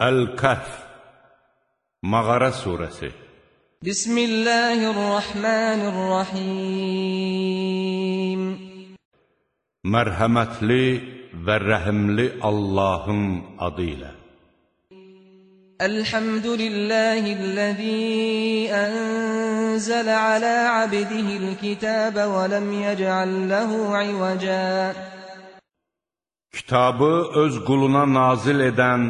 Əl-Kəhf Mağara Suresi Bismillahirrahmanirrahim Mərhəmətli və rəhimli Allahın adı ilə Elhamdülillahillazi enzələ alə abdihil kitəbə və ləm yəcəl ləhu ivəcə Kitabı öz quluna nazil edən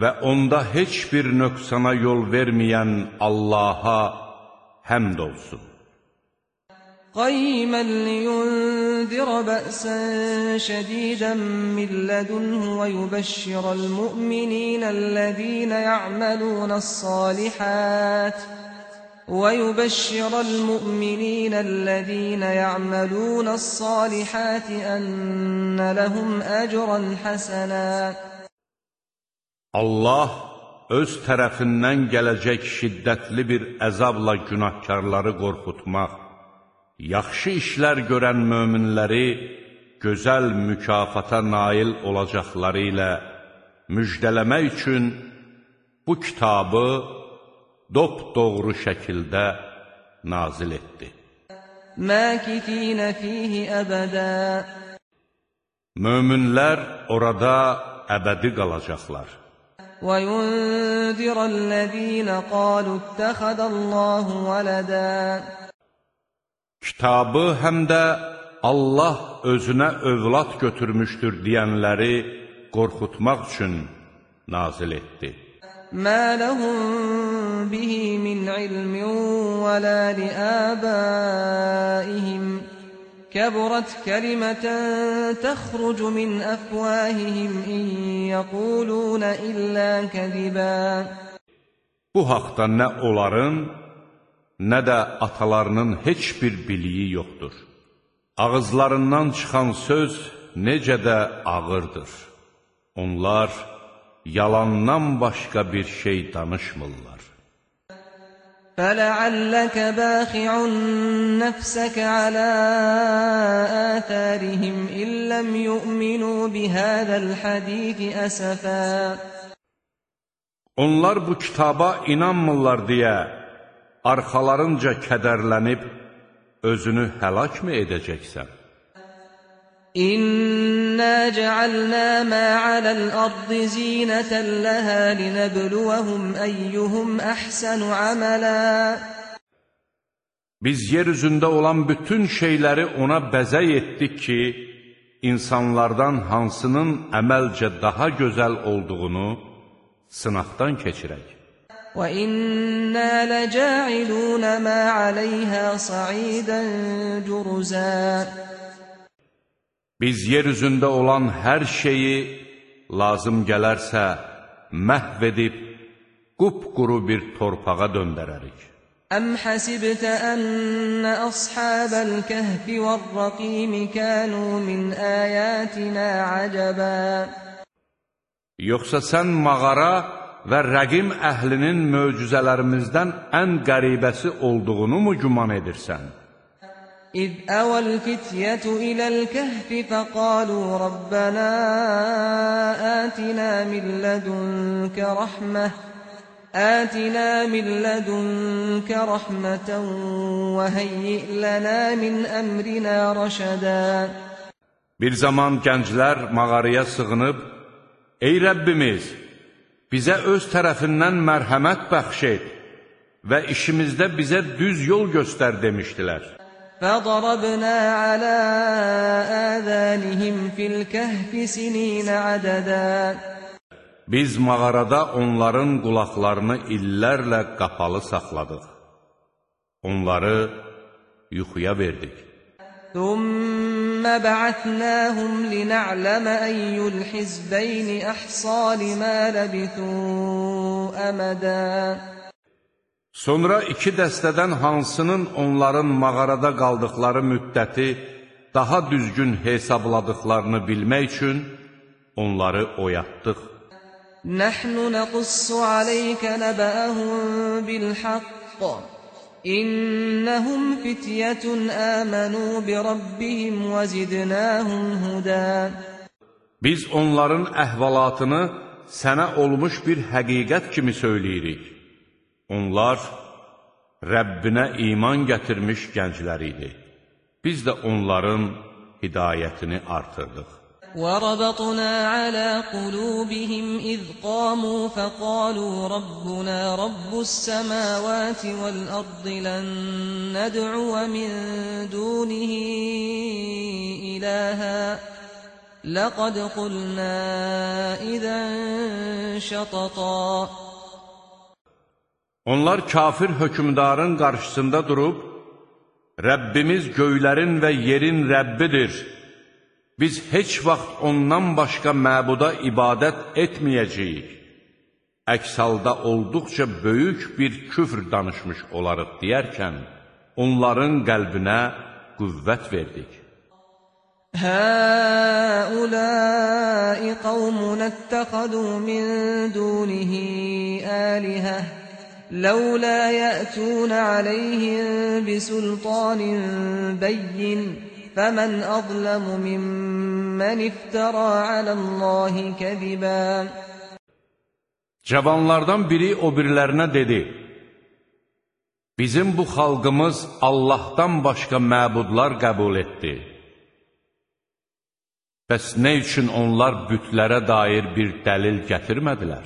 və onda heç bir nöqsana yol verməyən Allaha həmd olsun. قيما لينذر بأسا شديدا من لدنه ويبشر المؤمنين الذين يعملون الصالحات ويبشر المؤمنين الذين يعملون الصالحات أن لهم أجرا حسنا Allah öz tərəfindən gələcək şiddətli bir əzabla günahkarları qorxutmaq, yaxşı işlər görən möminləri gözəl mükafata nail olacaqları ilə müjdələmək üçün bu kitabı dop-doğru şəkildə nazil etdi. Məkifinə fihi əbədə Möminlər orada əbədi qalacaqlar. وينذر الذين قالوا اتخذ الله ولدا Kitabı həm də Allah özünə övlad götürmüşdür deyənləri qorxutmaq üçün nazil etdi. ما لهم به من علم ولا لآبائهم كبرت كلمة تخرج من أفواههم إن يقولون إلا كذبا Bu haqda nə onların, nə də atalarının heç bir biliyi yoxdur. Ağızlarından çıxan söz necə də ağırdır. Onlar yalandan başqa bir şey danışmırlar. فلعلك باخع نفسك على آثارهم إن لم يؤمنوا بهذا الحديث أسفا Onlar bu kitaba inanmırlar deyə arxalarınca kədərlənib özünü həlak mı edəcəksən? إنا جعلنا ما على الأرض زينة لها لنبلوهم أيهم أحسن عملا Biz yer üzündə olan bütün şeyləri ona bəzək etdik ki, insanlardan hansının əməlcə daha gözəl olduğunu sınaqdan keçirək. وإنا لجاعلون ما عليها صعيدا جرزا Biz yer üzündə olan hər şeyi lazım gələrsə məhv edib qupquru bir torpağa döndərərik. Əm həsibtə ənnə əshabəl kəhfi vərrəqimi kənu min əyətinə əcəbə Yoxsa sən mağara və rəqim əhlinin möcüzələrimizdən ən qəribəsi olduğunu mu güman edirsən? إذ أوى الفتية إلى الكهف فقالوا ربنا آتنا من لدنك رحمة آتنا من لدنك رحمة وهيئ لنا من أمرنا رشدا Bir zaman gənclər mağaraya sığınıb, Ey Rəbbimiz, bizə öz tərəfindən mərhəmət bəxş et və işimizdə bizə düz yol göstər demişdilər. فضربنا على آذانهم في الكهف سنين عددا Biz mağarada onların qulaqlarını illərlə qapalı saxladıq. Onları yuxuya verdik. ثم بعثناهم لنعلم أي الحزبين أحصى لما لبثوا أمدا Sonra iki dəstədən hansının onların mağarada qaldıqları müddəti daha düzgün hesabladıqlarını bilmək üçün onları oyatdıq. Nəhnu nəqussu aleykə nəbəhum bilhaqqa. İnnəhum fityətun əmənu bi Rabbihim və zidnəhum hudə. Biz onların əhvalatını sənə olmuş bir həqiqət kimi söyləyirik. Onlar Rəbbinə iman gətirmiş gənclər idi. Biz də onların hidayətini artırdıq. وربطنا على قلوبهم إذ قاموا فقالوا ربنا رب السماوات والأرض لن ندعو من دونه إلها لقد قلنا إذا شططا Onlar kafir hökmdarın qarşısında durub, Rəbbimiz göylərin və yerin Rəbbidir, biz heç vaxt ondan başqa məbuda ibadət etməyəcəyik. Əks halda olduqca böyük bir küfr danışmış olarıq deyərkən, onların qəlbinə qüvvət verdik. Həuləi qavmun əttəxadu min dunihi əlihəh لولا يأتون عليهم بسلطان بين فمن أظلم ممن افترى على الله كذبا Cavanlardan biri o birilərinə dedi, Bizim bu xalqımız Allahdan başqa məbudlar qəbul etdi. Bəs nə üçün onlar bütlərə dair bir dəlil gətirmədilər?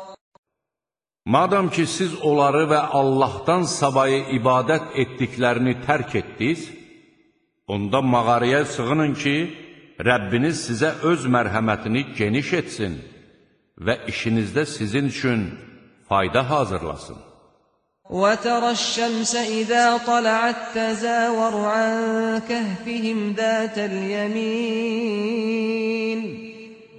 Madam ki, siz onları və Allahdan savayı ibadət etdiklərini tərk etdiniz, onda mağaraya sığının ki, Rəbbiniz sizə öz mərhəmətini geniş etsin və işinizdə sizin üçün fayda hazırlasın. وترى الشمس إذا طلعت تزاور عن كهفهم ذات اليمين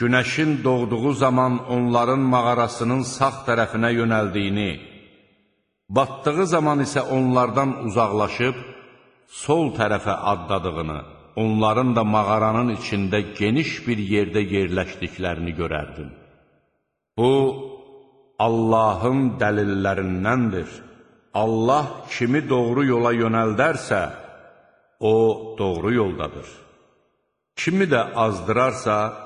günəşin doğduğu zaman onların mağarasının sağ tərəfinə yönəldiyini, batdığı zaman isə onlardan uzaqlaşıb, sol tərəfə addadığını, onların da mağaranın içində geniş bir yerdə yerləşdiklərini görərdin. Bu, Allahın dəlillərindəndir. Allah kimi doğru yola yönəldərsə, o doğru yoldadır. Kimi də azdırarsa,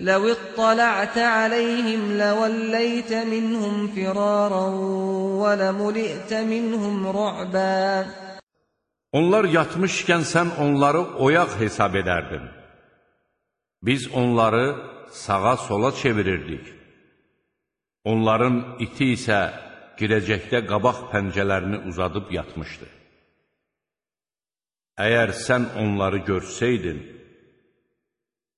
لو اطلعت عليهم لوليت منهم فرارا ولملئت منهم رعبا Onlar yatmışkən sən onları oyaq hesab edərdin. Biz onları sağa-sola çevirirdik. Onların iti isə girəcəkdə qabaq pəncələrini uzadıb yatmışdı. Əgər sən onları görsəydin,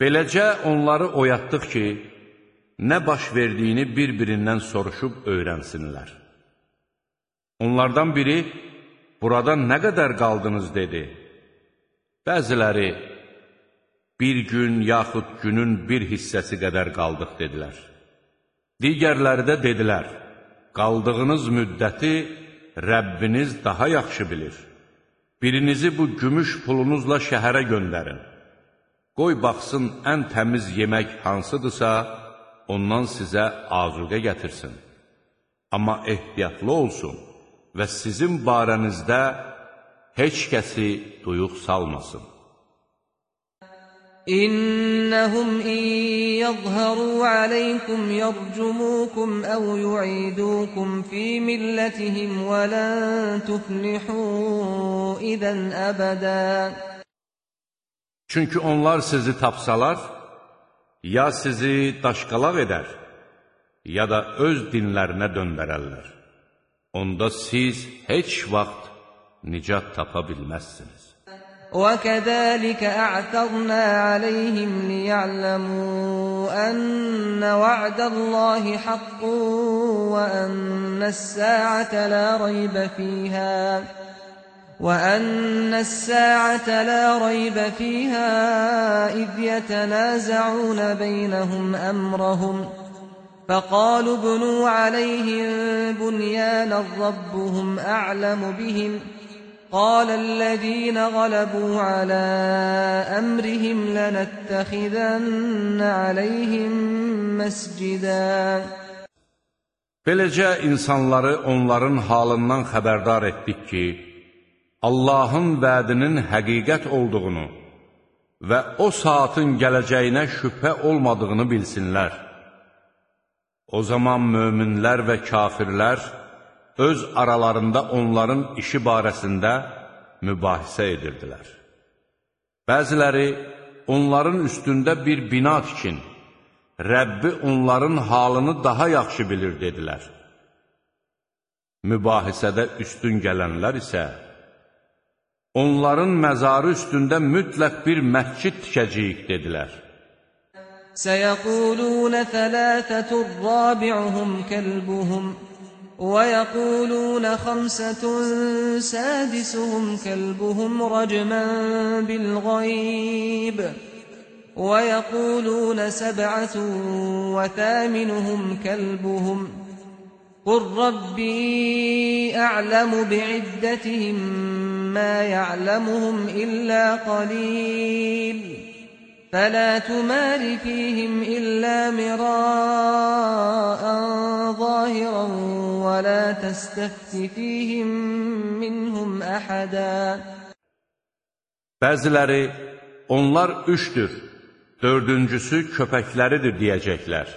Beləcə onları oyatdıq ki, nə baş verdiyini bir-birindən soruşub öyrənsinlər. Onlardan biri, burada nə qədər qaldınız, dedi. Bəziləri, bir gün yaxud günün bir hissəsi qədər qaldıq, dedilər. Digərləri də dedilər, qaldığınız müddəti Rəbbiniz daha yaxşı bilir. Birinizi bu gümüş pulunuzla şəhərə göndərin. Qoy baxsın ən təmiz yemək hansıdırsa, ondan sizə azuqə gətirsin. Amma ehtiyatlı olsun və sizin barənizdə heç kəsi duyuq salmasın. İnnəhum in yəzhəru aleykum yərcumukum əv yu'idukum fi millətihim və lən tuflihu idən əbədən. Çünki onlar sizi tapsalar, ya sizi daşqalaq edər, ya da öz dinlərinə döndərərlər. Onda siz heç vaxt nicat tapa bilməzsiniz. وَكَذَلِكَ أَعْثَرْنَا عَلَيْهِمْ لِيَعْلَمُوا أَنَّ وَعْدَ اللَّهِ حَقٌّ وَأَنَّ السَّاعَةَ لَا رَيْبَ فِيهَا وأن الساعة لا ريب فيها إذ يتنازعون بينهم أمرهم. فقالوا ابنوا عليهم بنيانا ربهم أعلم بهم. قال الذين غلبوا على أمرهم لنتخذن عليهم مسجدا. Beləcə insanları onların halından xəbərdar etdik ki, Allahın vədinin həqiqət olduğunu və o saatın gələcəyinə şübhə olmadığını bilsinlər. O zaman möminlər və kafirlər öz aralarında onların işi barəsində mübahisə edirdilər. Bəziləri onların üstündə bir bina tikin, Rəbbi onların halını daha yaxşı bilir, dedilər. Mübahisədə üstün gələnlər isə, Onların məzarı üstündə mütləq bir məscid tikəcəyik, dedilər. سيقولون ثلاثة رابعهم كلبهم ويقولون خمسة سادسهم كلبهم رجما بالغيب ويقولون سبعة وثامنهم كلبهم قل ربي أعلم بعدتهم ما يعلمهم إلا قليل فلا تمار فيهم إلا مراء ظاهرا ولا تستفت فيهم منهم أحدا Bəziləri, onlar üçdür, dördüncüsü köpəkləridir deyəcəklər.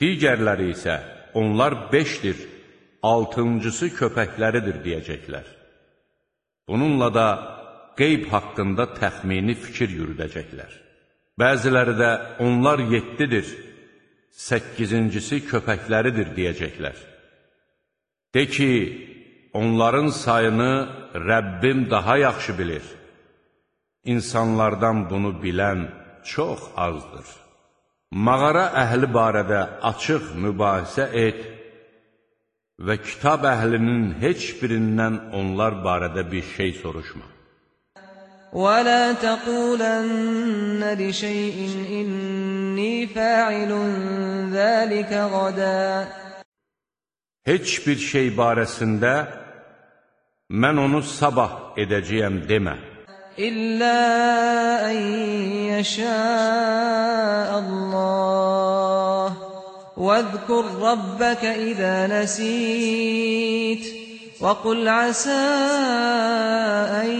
Digərləri isə, onlar beşdir, altıncısı köpəkləridir deyəcəklər. Bununla da qeyb haqqında təxmini fikir yürüdəcəklər. Bəziləri də onlar yeddidir, səkkizincisi köpəkləridir deyəcəklər. De ki, onların sayını Rəbbim daha yaxşı bilir. İnsanlardan bunu bilən çox azdır. Mağara əhli barədə açıq mübahisə et və kitab əhlinin heç birindən onlar barədə bir şey soruşma. وَلَا تَقُولَنَّ لِشَيْءٍ إِنِّي فَاعِلٌ ذَلِكَ غَدًا Heç bir şey barəsində mən onu sabah edəcəyəm demə. إِلَّا أَن يَشَاءَ اللَّهُ واذكر ربك إذا نسيت وقل عسى أن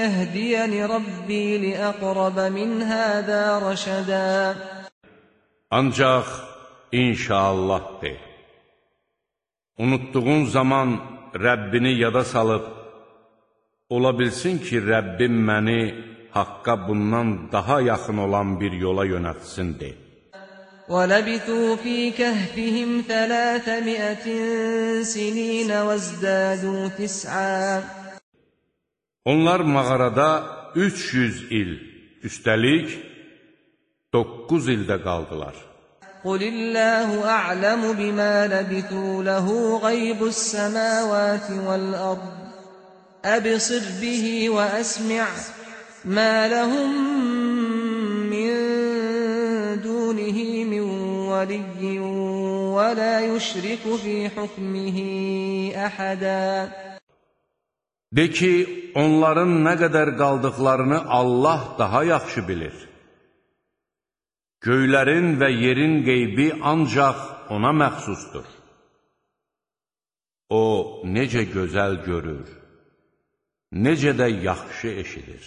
يهديني ربي لأقرب من هذا رشدا Ancaq inşallah de. Unutduğun zaman Rəbbini yada salıb, ola bilsin ki, Rəbbim məni haqqa bundan daha yaxın olan bir yola yönətsin de. وَلَبِثُوا فِي كَهْفِهِمْ ثَلَاثَمِائَةٍ سِنِينَ وَازْدَادُوا تِسْعًا Onlar mağarada 300 il, üstəlik 9 ildə qaldılar. قل الله أعلم بما لبثوا له غيب السماوات والأرض أبصر به وأسمع ما لهم ولي ولا يشرك في حكمه أحدا De ki, onların nə qədər qaldıqlarını Allah daha yaxşı bilir. Göylərin və yerin qeybi ancaq ona məxsusdur. O, necə gözəl görür, necə də yaxşı eşidir.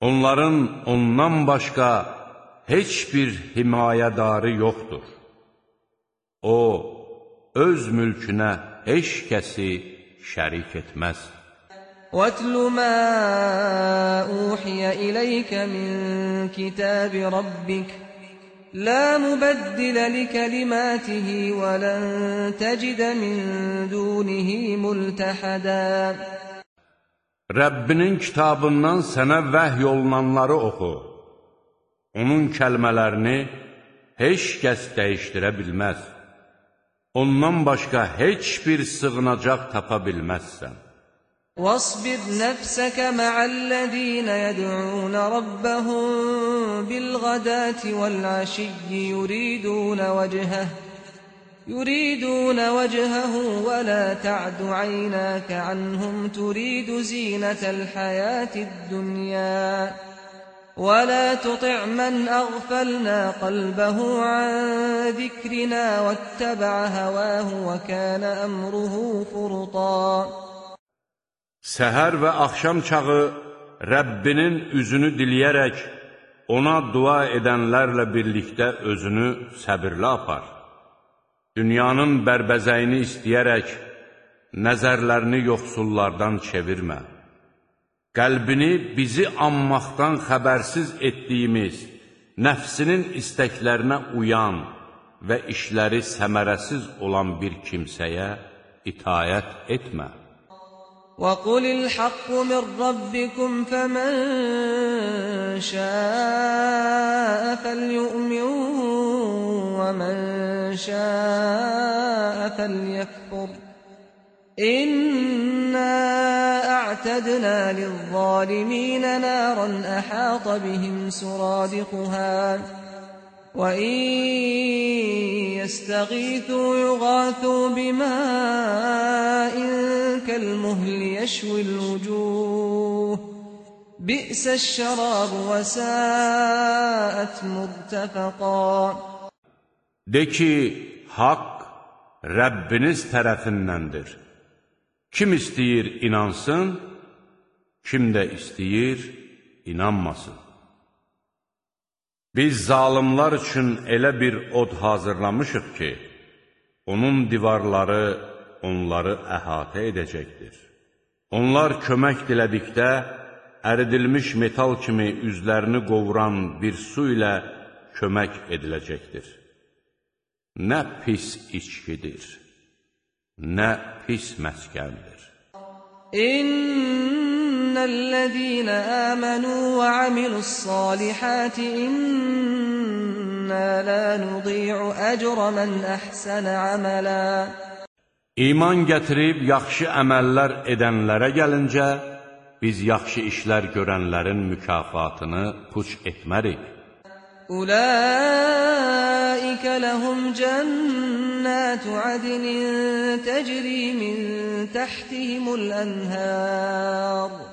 Onların ondan başqa heç bir himayədarı yoxdur. O, öz mülkünə heç kəsi şərik etməz. واتل ما أوحي إليك من كتاب ربك لا مبدل لكلماته ولن تجد من دونه ملتحدا Rəbbinin kitabından sənə vəhy olunanları oxu. Onun kəlmələrini heç kəs dəyişdirə bilməz. Ondan başqa heç bir sığınacaq tapa bilməzsən. واصبر نفسك مع الذين يدعون ربهم بالغداة والعشي يريدون وجهه يريدون وجهه ولا تعد عيناك عنهم تريد زينة الحياة الدنيا ولا تطع من أغفلنا قلبه عن ذكرنا واتبع هواه وكان أمره فرطا Səhər və axşam çağı Rəbbinin üzünü diləyərək ona dua edənlərlə birlikdə özünü səbirli apar. Dünyanın bərbəzəyini istəyərək nəzərlərini yoxsullardan çevirmə. Qəlbini bizi anmaqdan xəbərsiz etdiyimiz, nəfsinin istəklərinə uyan və işləri səmərəsiz olan bir kimsəyə itayət etmə. وقل الحق من ربكم فمن شاء فليؤمن ومن شاء فليكفر إنا أعتدنا للظالمين نارا أحاط بهم سرادقها وَإِن يَسْتَغِيثُوا يُغَاثُوا بِمَاءٍ كَالْمُهْلِ يَشْوِي الْوُجُوهَ بِئْسَ الشَّرَابُ وَسَاءَتْ مُرْتَفَقًا De ki, haqq Rəbbiniz tərəfindəndir. Kim istəyir inansın, kim də istəyir inanmasın. Biz zalimlar üçün elə bir od hazırlamışıq ki, onun divarları onları əhatə edəcəkdir. Onlar kömək dilədikdə, əridilmiş metal kimi üzlərini qovuran bir su ilə kömək ediləcəkdir. Nə pis içkidir, nə pis məskəndir. İnna إن الذين آمنوا وعملوا الصالحات إنا لا نضيع أجر من أحسن عملا İman gətirib yaxşı əməllər edənlərə gəlincə, biz yaxşı işlər görənlərin mükafatını puç etmərik. Ulaika lahum cennatu adnin tecri min tahtihimul anhar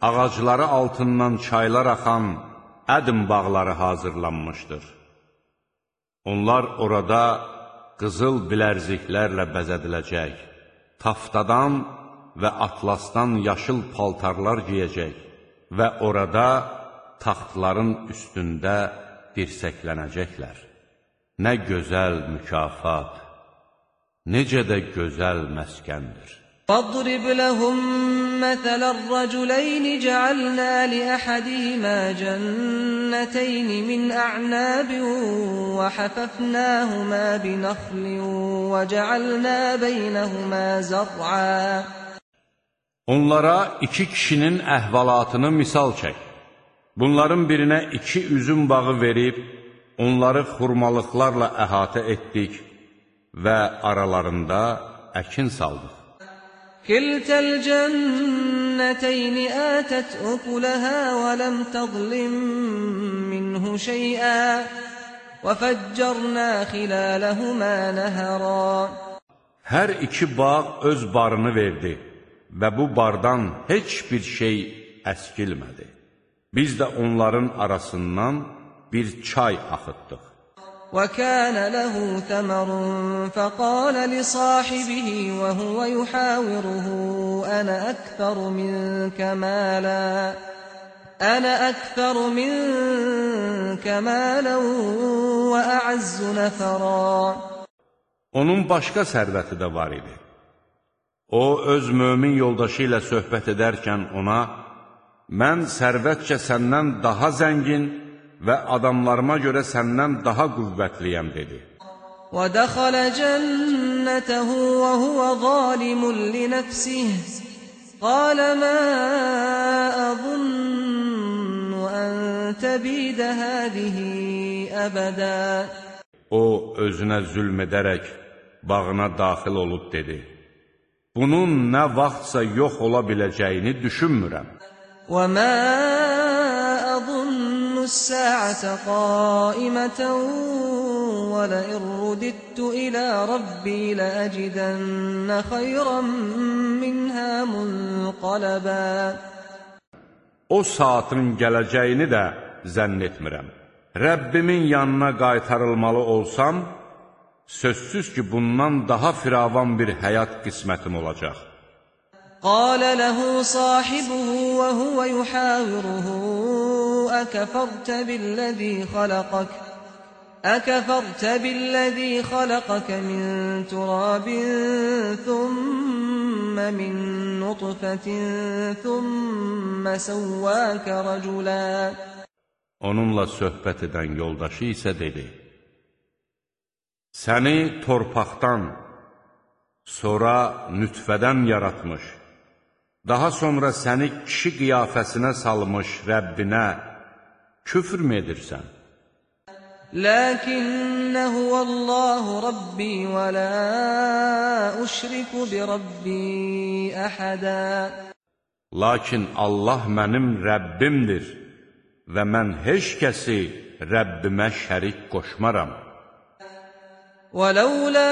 ağacları altından çaylar axan Ədm bağları hazırlanmışdır. Onlar orada qızıl bilərziklərlə bəzədiləcək, taftadan və atlasdan yaşıl paltarlar giyəcək və orada taxtların üstündə dirsəklənəcəklər. Nə gözəl mükafat, necə də gözəl məskəndir. فاضرب لهم مثل الرجلين جعلنا لأحدهما جنتين من أعناب وحففناهما بنخل وجعلنا بينهما زرعا Onlara iki kişinin əhvalatını misal çək. Bunların birinə iki üzüm bağı verib, onları xurmalıqlarla əhatə etdik və aralarında əkin saldıq. كلتا الجنتين آتت أكلها ولم تظلم منه شيئا وفجرنا خلالهما نهرا Hər iki bağ öz barını verdi və bu bardan heç bir şey əskilmədi. Biz də onların arasından bir çay axıtdıq. وكان له ثمر فقال لصاحبه وهو يحاوره أنا أكثر منك مالا أنا أكثر منك مالا وأعز نفرا Onun başqa sərvəti də var idi. O, öz mömin yoldaşı ilə söhbət edərkən ona, mən sərvətcə səndən daha zəngin və adamlarıma görə səndən daha qüvvətliyəm, dedi. وَدَخَلَ جَنَّتَهُ وَهُوَ ظَالِمٌ لِنَفْسِهِ قَالَ مَا أَظُنُّ أَن تَبِيدَ هَذِهِ أَبَدًا O, özünə zülm edərək bağına daxil olub dedi. Bunun nə vaxtsa yox ola biləcəyini düşünmürəm. وَمَا أَظُنُّ السَّاعَةَ قَائِمَةً وَلَئِن رُّدِدتُّ إِلَىٰ رَبِّي لَأَجِدَنَّ خَيْرًا مِّنْهَا مُنقَلَبًا O saatın gələcəyini də zənn etmirəm. Rəbbimin yanına qaytarılmalı olsam, sözsüz ki, bundan daha firavan bir həyat qismətim olacaq. قال له صاحبه وهو يحاوره أكفرت بالذي خلقك أكفرت بالذي خلقك من تراب ثم من نطفة ثم سواك رجلا Onunla söhbət edən yoldaşı isə dedi, Səni torpaqdan, sonra nütfədən yaratmış, daha sonra səni kişi qiyafəsinə salmış Rəbbinə küfr mü edirsən? لكن هو الله ربي ولا أشرك بربي أحدا Lakin Allah mənim Rəbbimdir və mən heç kəsi Rəbbimə şərik qoşmaram. ولولا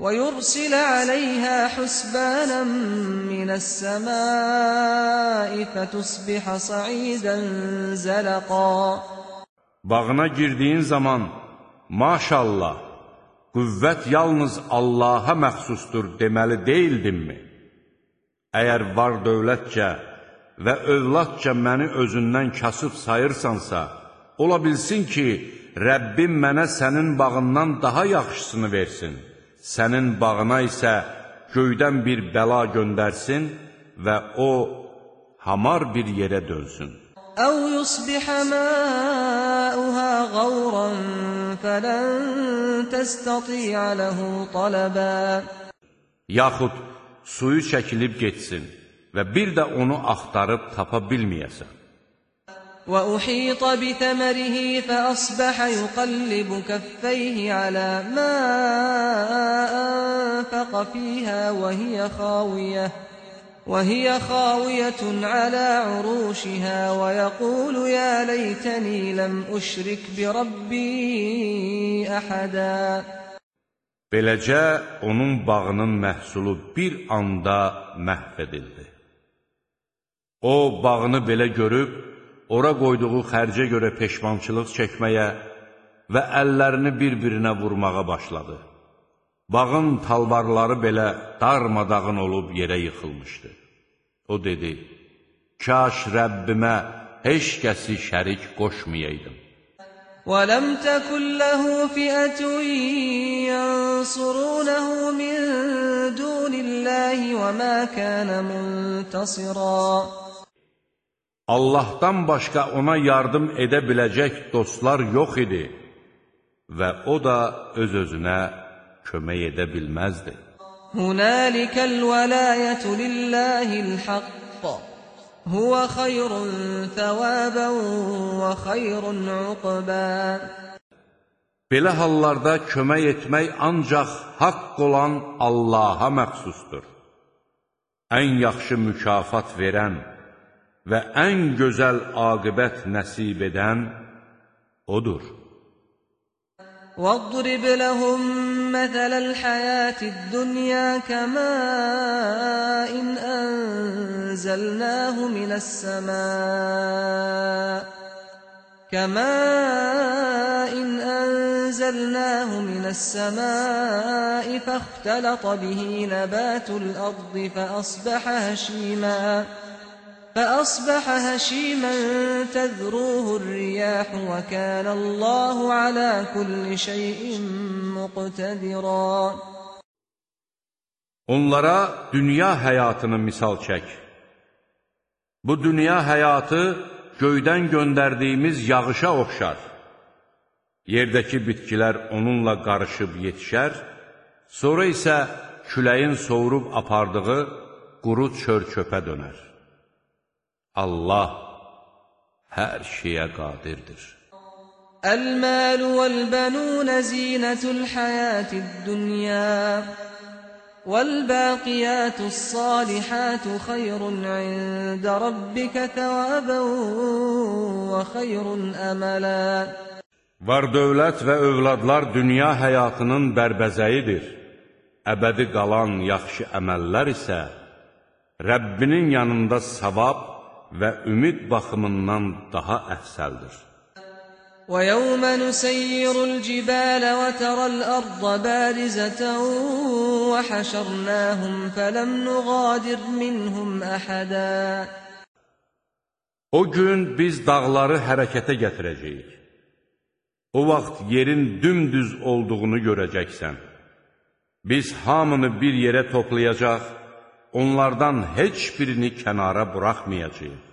ويرسل عليها حسبانا من السماء فتصبح صعيدا زلقا Bağına girdiyin zaman, maşallah, qüvvət yalnız Allaha məxsusdur deməli deyildinmi? Əgər var dövlətcə və övladca məni özündən kasıb sayırsansa, ola bilsin ki, Rəbbim mənə sənin bağından daha yaxşısını versin. sənin bağına isə göydən bir bəla göndərsin və o hamar bir yerə dönsün. Əv yusbihə məuhə qavran fələn təstatiyə ləhu taləbə Yaxud suyu çəkilib getsin və bir də onu axtarıb tapa bilməyəsən. وأحيط بثمره فأصبح يقلب كفيه على ما أنفق فيها وهي خاوية وهي خاوية على عروشها ويقول يا ليتني لم أشرك بربي أحدا Beləcə onun bağının məhsulu bir anda məhv edildi. O, bağını belə görüb, ora qoyduğu xərcə görə peşmançılıq çəkməyə və əllərini bir-birinə vurmağa başladı. Bağın talvarları belə darmadağın olub yerə yıxılmışdı. O dedi, Kaş Rəbbimə heç kəsi şərik qoşmayaydım. وَلَمْ تَكُنْ لَهُ فِئَةٌ يَنْصُرُونَهُ مِنْ دُونِ اللَّهِ وَمَا كَانَ مُنْتَصِرًا Allahdan başqa ona yardım edə biləcək dostlar yox idi və o da öz-özünə kömək edə bilməzdi. Hunalikal velayatu lillahil haqq. Huwa khayrun thawaban və khayrun uqba. Belə hallarda kömək etmək ancaq haqq olan Allaha məxsusdur. Ən yaxşı mükafat verən və ən gözəl aqibət nəsib edən O'dur. واضرب لهم مثل الحياة الدنيا كماء أنزلناه من السماء كماء أنزلناه من السماء فاختلط به نبات الأرض فأصبح هشيماً فأصبح هشيما تذروه الرياح وكان الله على كل شيء مقتدرا Onlara dünya həyatını misal çək. Bu dünya həyatı göydən göndərdiyimiz yağışa oxşar. Yerdəki bitkilər onunla qarışıb yetişər, sonra isə küləyin soğurub apardığı quru çör-çöpə dönər. Allah hər şeyə qadirdir. Əl-məl vəl-bənun zinətül həyətid-dünya vəl-baqiyyətus salihatu xeyrun ində rabbikə təvəbən və xeyrun əmələ. Var dövlət və övladlar dünya həyatının bərbəzəyidir. Əbədi qalan yaxşı əməllər isə Rəbbinin yanında savab və ümid baxımından daha əfsəldir. وَيَوْمَ نُسَيِّرُ الْجِبَالَ وَتَرَى الْأَرْضَ بَارِزَةً وَحَشَرْنَاهُمْ فَلَمْ نُغَادِرْ مِنْهُمْ أَحَدًا O gün biz dağları hərəkətə gətirəcəyik. O vaxt yerin dümdüz olduğunu görəcəksən. Biz hamını bir yerə toplayacaq onlardan heç birini kənara buraxmayacaq.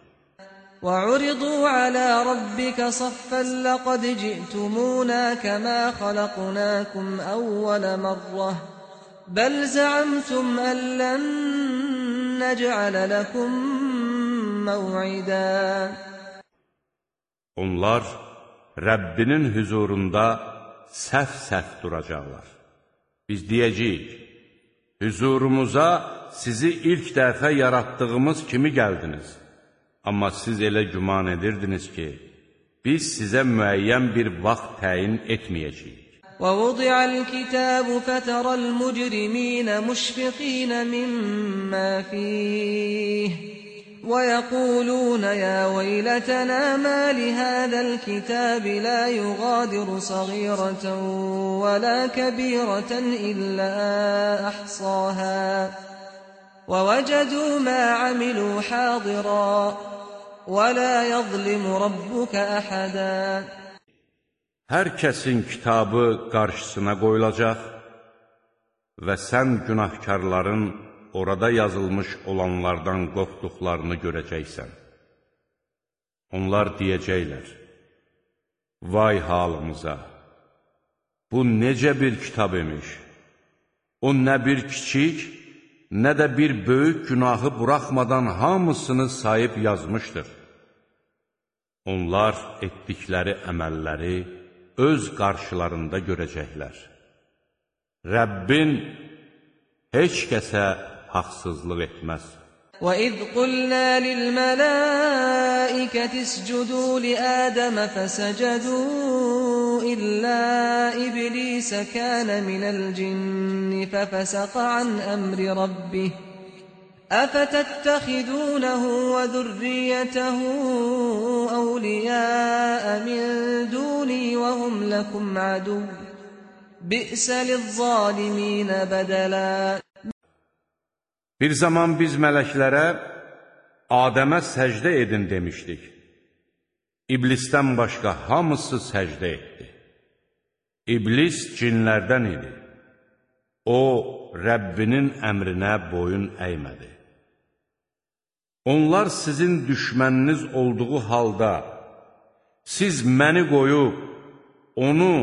وَعُرِضُوا عَلَى رَبِّكَ صَفًّا لَقَدْ جِئْتُمُونَا كَمَا خَلَقْنَاكُمْ أَوَّلَ مَرَّةٍ بَلْ زَعَمْتُمْ أَن لَّن نَّجْعَلَ لَكُم مَّوْعِدًا Onlar Rəbbinin huzurunda səf-səf duracaqlar. Biz deyəcəyik, huzurumuza sizi ilk dəfə yaratdığımız kimi gəldiniz. Amma siz elə güman edirdiniz ki, biz sizə müəyyən bir vaxt təyin etməyəcəyik. وَوُضِعَ الْكِتَابُ فَتَرَى الْمُجْرِمِينَ مُشْفِقِينَ مِمَّا فِيهِ وَيَقُولُونَ يَا وَيْلَتَنَا مَا لِهَذَا الْكِتَابِ لَا يُغَادِرُ صَغِيرَةً وَلَا كَبِيرَةً إِلَّا أَحْصَاهَا وَوَجَدُوا مَا عَمِلُوا حَاضِرًا وَلَا يَظْلِمُ رَبُّكَ أَحَدًا Hər kəsin kitabı qarşısına qoyulacaq və sən günahkarların orada yazılmış olanlardan qorxduqlarını görəcəksən. Onlar deyəcəklər, Vay halımıza! Bu necə bir kitab imiş? O nə bir kiçik, nə də bir böyük günahı buraxmadan hamısını sayıb yazmışdır. Onlar etdikləri əməlləri öz qarşılarında görəcəklər. Rəbbin heç kəsə haqsızlıq etməz. وَإِذْ قُلْنَا لِلْمَلَائِكَةِ اسْجُدُوا لِآدَمَ فَسَجَدُوا إِلَّا إِبْلِيسَ كَانَ مِنَ الْجِنِّ فَفَسَقَ عَنْ أَمْرِ رَبِّهِ أَفَتَتَّخِذُونَهُ وَذُرِّيَّتَهُ أَوْلِيَاءَ مِن دُونِي وَهُمْ لَكُمْ عَدُوٌّ ۚ بِئْسَ لِلظَّالِمِينَ بَدَلًا Bir zaman biz mələklərə Adəmə səcdə edin demişdik. İblisdən başqa hamısı səcdə etdi. İblis cinlərdən idi. O, Rəbbinin əmrinə boyun əymədi. Onlar sizin düşməniniz olduğu halda, siz məni qoyub, onu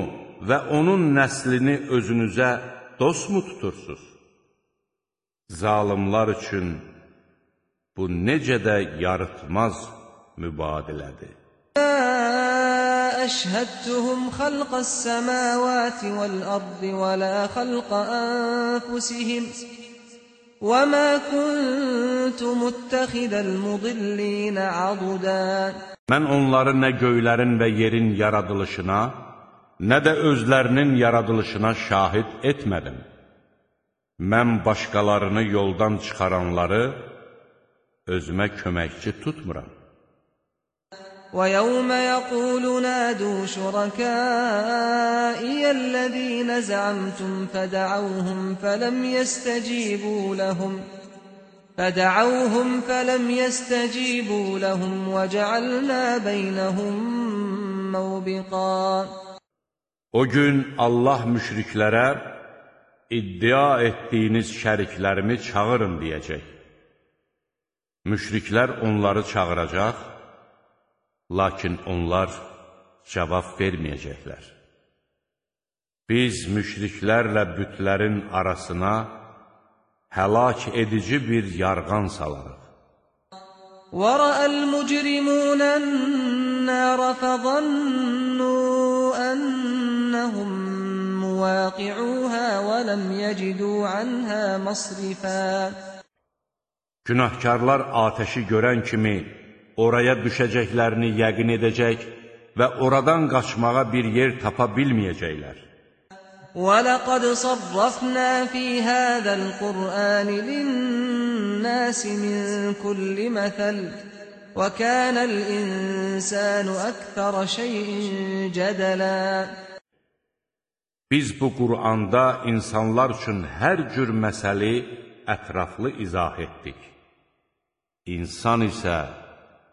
və onun nəslini özünüzə dostmu tutursuz? Zalimlar üçün bu necə də yarıtmaz mübadilədir. أشهدتهم خلق السماوات والأرض ولا خلق أنفسهم وما كنت متخذ المضلين عضدا Mən onları nə göylərin və yerin yaradılışına, nə də özlərinin yaradılışına şahid etmədim. Mən başqalarını yoldan çıxaranları özümə köməkçi tutmuram. وَيَوْمَ يَقُولُ نَادُوا شُرَكَائِيَ الَّذِينَ زَعَمْتُمْ فَدَعَوْهُمْ فَلَمْ يَسْتَجِيبُوا لَهُمْ فَدَعَوْهُمْ فَلَمْ يَسْتَجِيبُوا لَهُمْ وَجَعَلْنَا بَيْنَهُمْ مَوْبِقًا O gün Allah müşriklərə iddia etdiyiniz şəriklərimi çağırın deyəcək. Müşriklər onları çağıracaq, lakin onlar cavab verməyəcəklər. Biz müşriklərlə bütlərin arasına həlak edici bir yarğan salarıq. وَرَأَى الْمُجْرِمُونَ النَّارَ فَظَنُّوا أَنَّهُمْ مُوَاقِعُوهَا وَلَمْ يَجِدُوا عَنْهَا مَصْرِفًا Günahkarlar atəşi görən kimi oraya düşəcəklərini yəqin edəcək və oradan qaçmağa bir yer tapa bilməyəcəklər. وَلَقَدْ صَرَّفْنَا فِي هَذَا الْقُرْآنِ لِلنَّاسِ مِنْ كُلِّ مَثَلٍ وَكَانَ الْإِنسَانُ أَكْثَرَ شَيْءٍ جَدَلًا Biz bu Quranda insanlar üçün hər cür məsəli ətraflı izah etdik. İnsan isə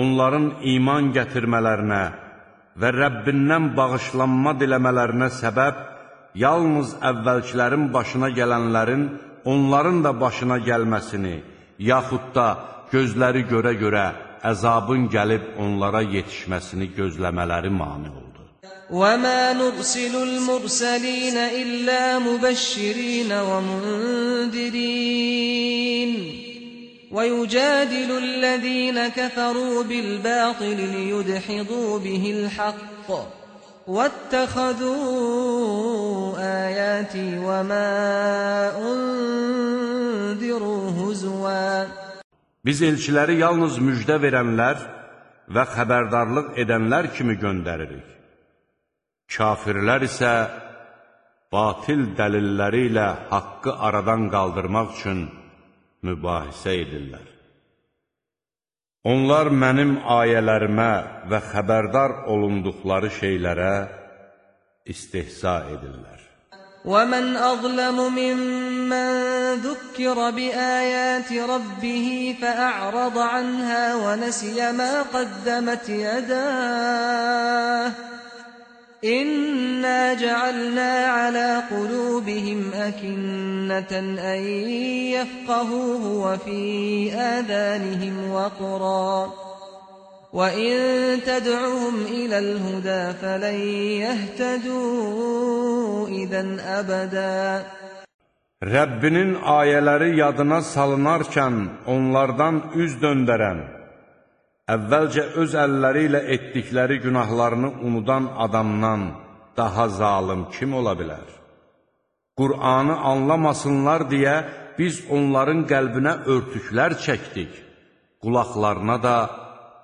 onların iman gətirmələrinə və Rəbbindən bağışlanma diləmələrinə səbəb yalnız əvvəlkilərin başına gələnlərin onların da başına gəlməsini, yaxud da gözləri görə-görə əzabın gəlib onlara yetişməsini gözləmələri mani oldu. وَمَا نُرْسِلُ الْمُرْسَلِينَ إِلَّا مُبَشِّرِينَ وَمُنذِرِينَ وَيُجَادِلُ الَّذِينَ كَفَرُوا بِالْبَاطِلِ لِيُدْحِضُوا بِهِ الْحَقَّ وَاتَّخَذُوا آيَاتِي وَمَا أُنذِرُوا هُزُوًا Biz elçiləri yalnız müjdə verənlər və xəbərdarlıq edənlər kimi göndəririk. Kafirlər isə batil dəlilləri ilə haqqı aradan qaldırmaq üçün mübahisə edirlər. Onlar mənim ayələrimə və xəbərdar olunduqları şeylərə istihza edirlər. ومن أظلم ممن ذكر بآيات ربه فأعرض عنها ونسي ما قدمت يداه إنا جعلنا على قلوبهم أكنة أن يفقهوه وفي آذانهم وقرا وإن تدعهم إلى الهدى فلن يهتدوا إذا أبدا Rəbbinin ayələri yadına salınarkən onlardan üz döndərən, əvvəlcə öz əlləri ilə etdikləri günahlarını unudan adamdan daha zalım kim ola bilər? Qur'anı anlamasınlar deyə biz onların qəlbinə örtüklər çəkdik, qulaqlarına da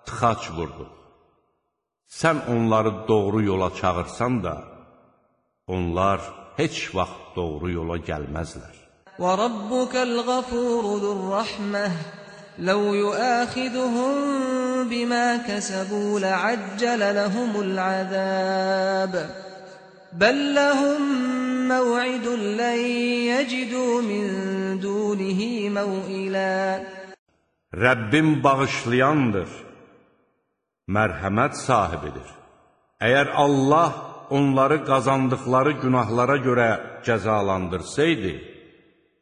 tıxaç vurduq. Sən onları doğru yola çağırsan da, onlar heç vaxt doğru yola gəlməzlər. وَرَبُّكَ الْغَفُورُ ذُو الرَّحْمَةِ لَوْ يُؤَاخِذُهُم بِمَا كَسَبُوا لَعَجَّلَ لَهُمُ الْعَذَابَ بَل لَّهُم مَّوْعِدٌ لَّن يَجِدُوا مِن دُونِهِ مَوْئِلًا Rəbbim bağışlayandır, mərhəmət sahibidir. Əgər Allah onları qazandıqları günahlara görə cəzalandırsaydı,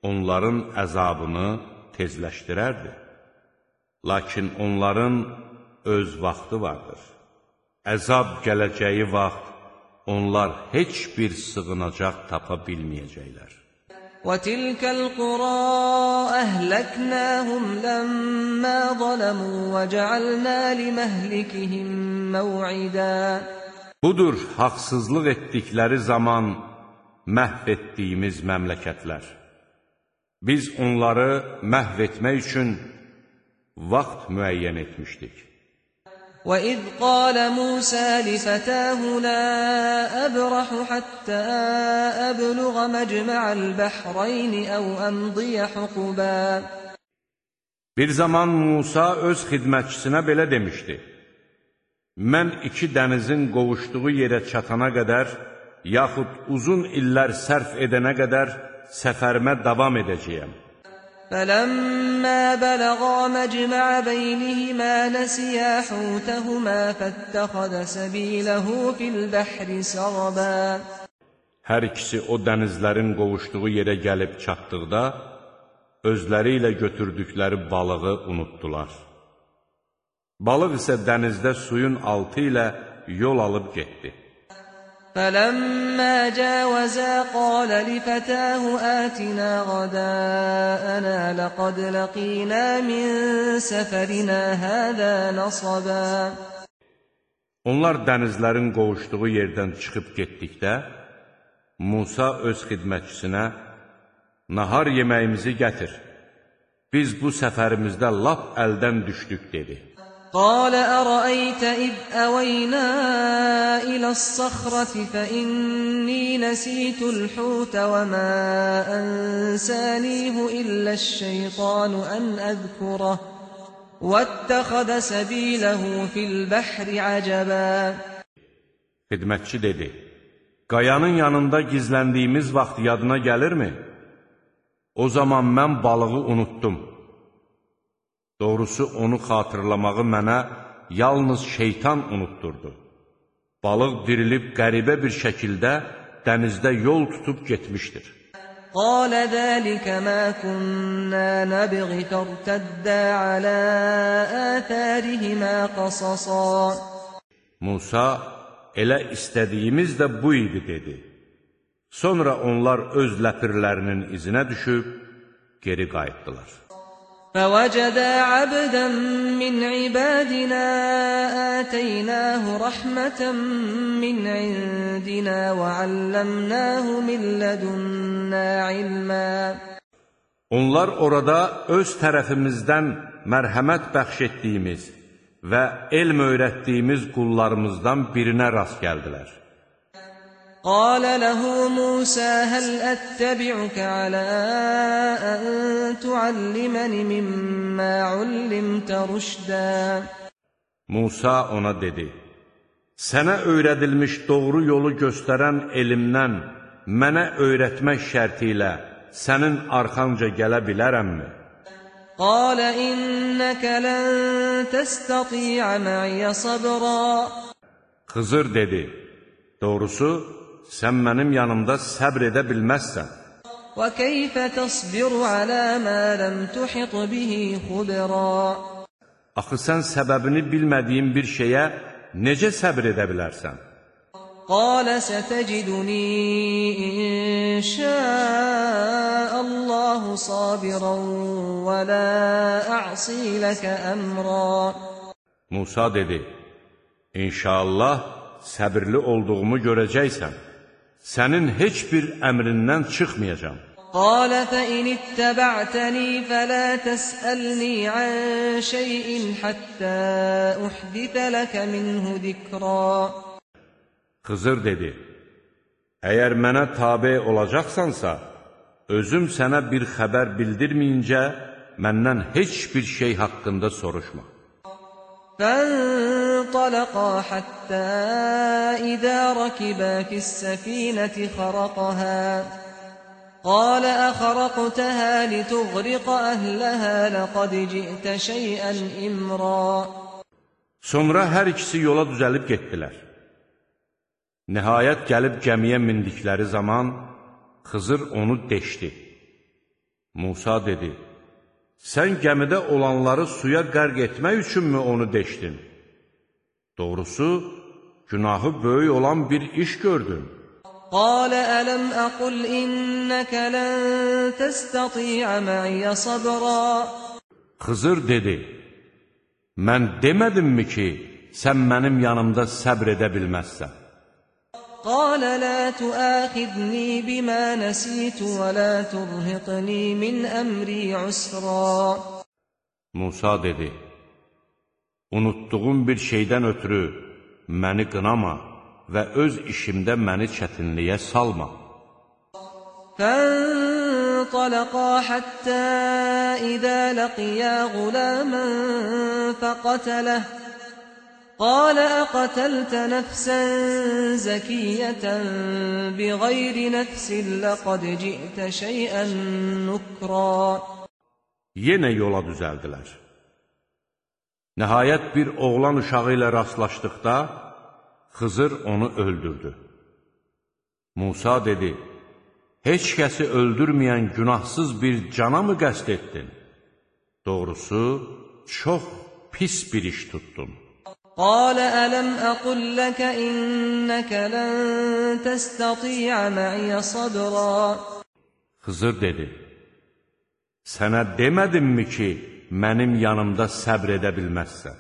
onların əzabını tezləşdirərdi. Lakin onların öz vaxtı vardır. Əzab gələcəyi vaxt onlar heç bir sığınacaq tapa bilməyəcəklər. وَتِلْكَ الْقُرَىٰ أَهْلَكْنَاهُمْ لَمَّا ظَلَمُوا وَجَعَلْنَا لِمَهْلِكِهِم مَّوْعِدًا Budur haqsızlıq etdikləri zaman məhv etdiyimiz məmləkətlər. Biz onları məhv etmək üçün vaxt müəyyən etmişdik. وَإِذْ قَالَ مُوسَى لِفَتَاهُ لَا أَبْرَحُ حَتَّىٰ أَبْلُغَ مَجْمَعَ الْبَحْرَيْنِ أَوْ أَمْضِيَ حُقُبًا Bir zaman Musa öz xidmətçisinə belə demişdi. Mən iki dənizin qovuşduğu yerə çatana qədər, yaxud uzun illər sərf edənə qədər səfərimə davam edəcəyəm. فَلَمَّا بَلَغَا مَجْمَعَ بَيْنِهِمَا نَسِيَا حُوتَهُمَا فَاتَّخَذَ سَبِيلَهُ فِي الْبَحْرِ سَرَبًا Hər ikisi o dənizlərin qovuşduğu yerə gəlib çatdıqda, özləri ilə götürdükləri balığı unutdular. Balıq isə dənizdə suyun altı ilə yol alıb getdi. فَلَمَّا جَاوَزَا قَالَ لِفَتَاهُ آتِنَا غَدَاءَنَا لَقَدْ لَقِينَا مِن سَفَرِنَا هَٰذَا نَصَبًا Onlar dənizlərin qovuşduğu yerdən çıxıb getdikdə, Musa öz xidmətçisinə, Nahar yeməyimizi gətir, biz bu səfərimizdə lap əldən düşdük, dedi. قال أرأيت إذ أوينا إلى الصخرة فإني نسيت الحوت وما أنسانيه إلا الشيطان أن أذكره واتخذ سبيله في البحر عجبا Xidmətçi dedi, qayanın yanında gizləndiyimiz vaxt yadına gəlirmi? O zaman mən balığı unutdum. Doğrusu onu xatırlamağı mənə yalnız şeytan unutdurdu. Balıq dirilib qəribə bir şəkildə dənizdə yol tutub getmişdir. Qalə zəlikə mə künnə nəbği tərtəddə alə ətərihimə qasasa. Musa, elə istədiyimiz də bu idi, dedi. Sonra onlar öz ləpirlərinin izinə düşüb geri qayıtdılar. فوجدا عبدا من عبادنا آتيناه رحمة من عندنا وعلمناه من لدنا علما Onlar orada öz tərəfimizdən mərhəmət bəxş etdiyimiz və elm öyrətdiyimiz qullarımızdan birinə rast gəldilər. قال له موسى هل أتبعك على أن تعلمني مما علمت رشدا Musa ona dedi, Sənə öyrədilmiş doğru yolu göstərən elmdən mənə öyrətmək şərti ilə sənin arxanca gələ bilərəmmi? قال إنك لن تستطيع معي صبرا Xızır dedi, doğrusu, sən mənim yanımda səbr edə bilməzsən. وكيف تصبر على ما لم تحط به خبرا Axı sən səbəbini bilmədiyin bir şeyə necə səbr edə bilərsən? قال ستجدني إن شاء الله صابرا ولا أعصي لك أمرا Musa dedi, İnşallah səbirli olduğumu görəcəksən. sənin heç bir əmrindən çıxmayacam. Qalə fə inittəbə'təni fələ təsəlni ən şeyin həttə uhdifə ləkə minhu dikrâ. Xızır dedi, əgər mənə tabi olacaqsansa, özüm sənə bir xəbər bildirməyincə, məndən heç bir şey haqqında soruşma. فانطلقا حتى إذا ركبا في السفينة خرقها قال أخرقتها لتغرق أهلها لقد جئت شيئا إمرا Sonra hər ikisi yola düzəlib getdilər. Nəhayət gəlib gəmiyə mindikləri zaman Xızır onu deşdi. Musa dedi, sən gəmidə olanları suya qərq etmək üçünmü onu deşdin? Doğrusu, günahı böyük olan bir iş gördün. Qalə ələm əqul innəkə lən təstətiyə məyə sabra. Xızır dedi, mən demədimmi ki, sən mənim yanımda səbr edə bilməzsən? قال لا تؤاخذني بما نسيت ولا ترهقني من أمري عسرا موسى dedi Unutduğum bir şeydən ötürü məni qınama və öz işimdə məni çətinliyə salma. فانطلقا حتى إذا لقيا غلاما فقتله قال أقتلت نفسا زكية بغير نفس لقد جئت شيئا نكرا Yenə yola düzəldilər. Nəhayət bir oğlan uşağı ilə rastlaşdıqda, Xızır onu öldürdü. Musa dedi, Heç kəsi öldürməyən günahsız bir cana mı qəst etdin? Doğrusu, çox pis bir iş tutdun. قال ألم أقل لك إنك لن تستطيع معي صبرا Xızır dedi, Sənə demədimmi ki, mənim yanımda səbr edə bilməzsən?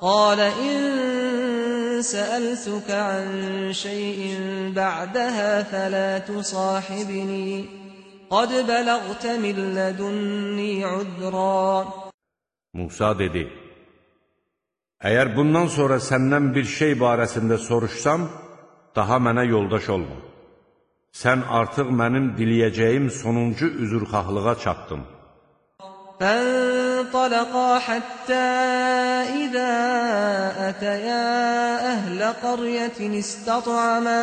قال إن سألتك عن شيء بعدها فلا تصاحبني. قد بلغت من لدني عذرا. Musa dedi, Əgər bundan sonra səndən bir şey barəsində soruşsam, daha mənə yoldaş olma. Sən artıq mənim diləyəcəyim sonuncu üzrxahlığa çatdın. فانطلقا حتى إذا أتيا أهل قرية استطعما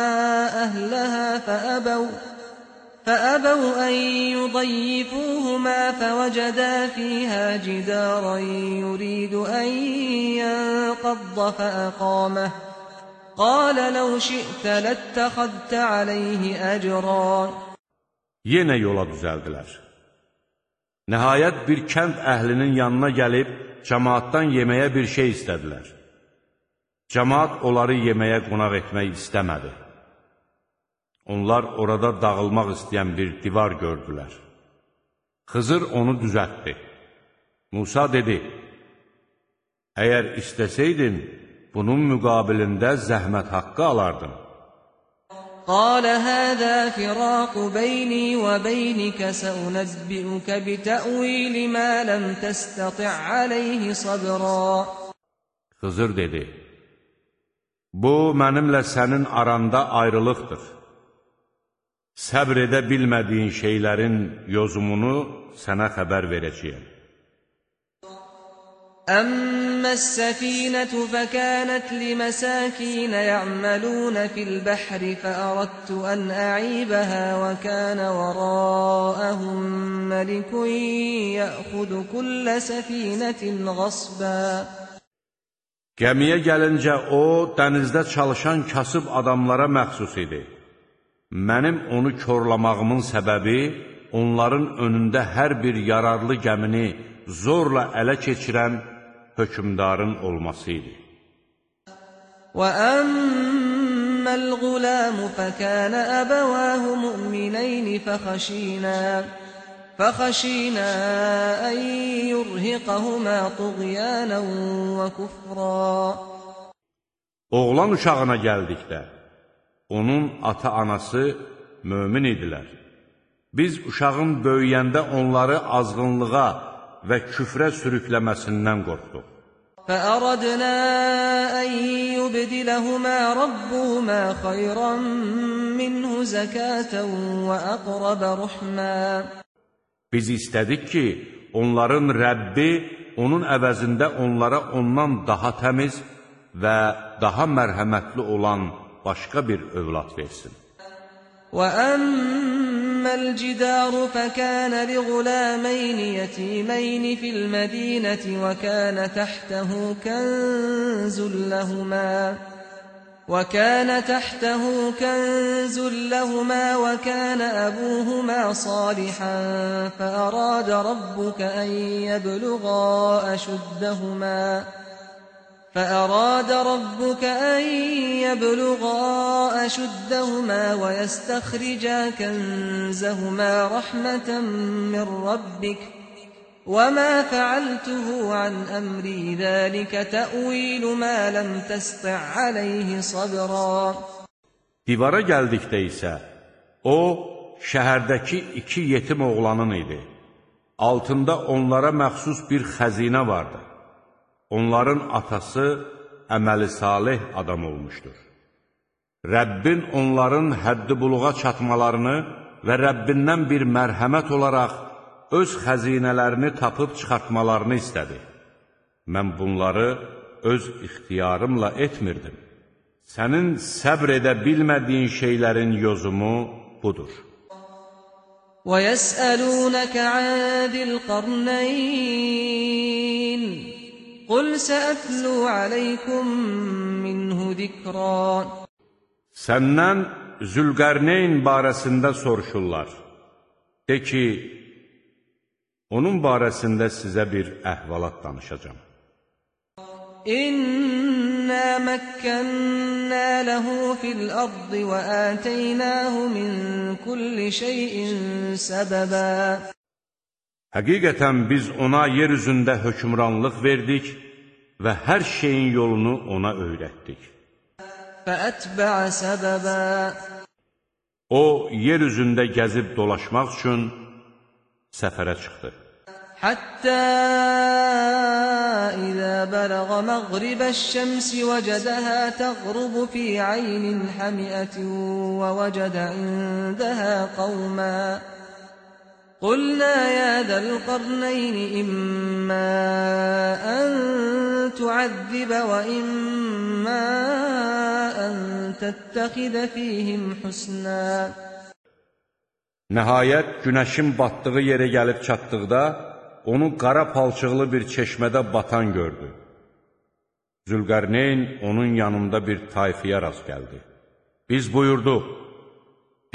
أهلها فأبوا فأبوا أن يضيفوهما فوجدا فيها جدارا يريد أن ينقض فأقامه قال لو شئت لاتخذت عليه أجرا Yenə yola düzəldilər. Nəhayət bir kənd əhlinin yanına gəlib, cəmaatdan yeməyə bir şey istədilər. Cəmaat onları yeməyə qonaq etmək istəmədi. Onlar orada dağılmaq istəyən bir divar gördülər. Xızır onu düzəltdi. Musa dedi, Əgər istəsəydin, bunun müqabilində zəhmət haqqı alardın. قال هذا فراق بيني وبينك سأنبئك بتأويل ما لم تستطع عليه صبرا Xızır dedi, Bu, mənimlə sənin aranda ayrılıqdır. Səbr edə bilmədiyin şeylərin yozumunu sənə xəbər verəcəyəm. أما السفينة فكانت لمساكين يعملون في البحر فأردت أن أعيبها وكان وراءهم ملك يأخذ كل سفينة غصبا Gəmiyə gəlincə o, dənizdə çalışan kasıb adamlara məxsus idi. Mənim onu korlamağımın səbəbi onların önündə hər bir yararlı gəmini zorla ələ keçirən hökmdarın olması idi. وَأَمَّا الْغُلَامُ فَكَانَ أَبَوَاهُ مُؤْمِنَيْنِ فَخَشِينَا فخشينا أن يرهقهما طغيانا وكفرا Oğlan uşağına gəldikdə, onun ata-anası mömin idilər. Biz uşağın böyüyəndə onları azğınlığa və küfrə sürükləməsindən qorxduq. فأردنا أن يبدلهما ربهما خيرا منه زكاة وأقرب رحما Biz istədik ki, onların Rəbbi onun əvəzində onlara ondan daha təmiz və daha mərhəmətli olan başqa bir övlad versin. وَأَمَّا الْجِدَارُ فَكَانَ لِغُلَامَيْنِ يَتِيمَيْنِ فِي الْمَدِينَةِ وَكَانَ تَحْتَهُ كَنزٌ لَهُمَا وكان تحته كنز لهما وكان أبوهما صالحا فأراد ربك أن يبلغا أشدهما فأراد ربك أن يبلغا أشدهما ويستخرجا كنزهما رحمة من ربك ۖ وَمَا فَعَلْتُهُ عَنْ أَمْرِي ذَٰلِكَ تَأْوِيلُ مَا لَمْ تَسْطِع عَلَيْهِ صَبْرًا Divara gəldikdə isə, o, şəhərdəki iki yetim oğlanın idi. Altında onlara məxsus bir xəzinə vardı. Onların atası əməli salih adam olmuşdur. Rəbbin onların həddi buluğa çatmalarını və Rəbbindən bir mərhəmət olaraq öz xəzinələrini tapıb çıxartmalarını istədi. Mən bunları öz ixtiyarımla etmirdim. Sənin səbr edə bilmədiyin şeylərin yozumu budur. وَيَسْأَلُونَكَ عَنْ ذِي الْقَرْنَيْنِ قُلْ سَأَتْلُو عَلَيْكُمْ مِنْهُ ذِكْرًا Səndən Zülqərneyn barəsində soruşurlar. De ki, Onun barəsində sizə bir əhvalat danışacağam. İnna məkkanna lahu fil ardı və ataynahu min kulli şeyin səbəbə. Həqiqətən biz ona yer üzündə hökmranlıq verdik və hər şeyin yolunu ona öyrətdik. O, yer üzündə gəzib dolaşmaq üçün səfərə çıxdı. Həttə İzə bələğə məğribə şəms vəcədəhə təğrubu fi aynin həmiətin və vəcədə indəhə qavmə قلنا يا ذا القرنين إما أن تعذب وإما أن تتخذ فيهم حسناً Nəhayət, günəşin batdığı yerə gəlib çatdıqda, onu qara palçıqlı bir çeşmədə batan gördü. Zülqərneyn onun yanında bir tayfiyə rast gəldi. Biz buyurduq,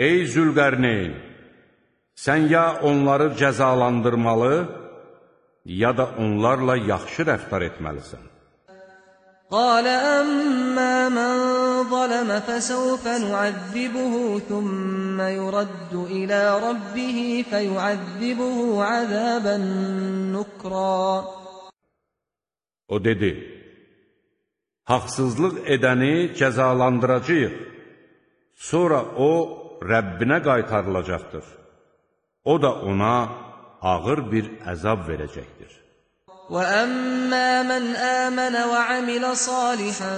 Ey Zülqərneyn, Sən ya onları cəzalandırmalı, ya da onlarla yaxşı rəftar etməlisən. Qalə əmmə mən zələmə fəsəvfə nüəzzibuhu thümmə yuraddu ilə rabbihi fəyüəzzibuhu əzəbən nukra. O dedi, haqsızlıq edəni cəzalandıracaq, sonra o Rəbbinə qaytarılacaqdır. O da ona ağır bir əzab verəcəkdir. وَأَمَّا مَنْ آمَنَ وَعَمِلَ صَالِحًا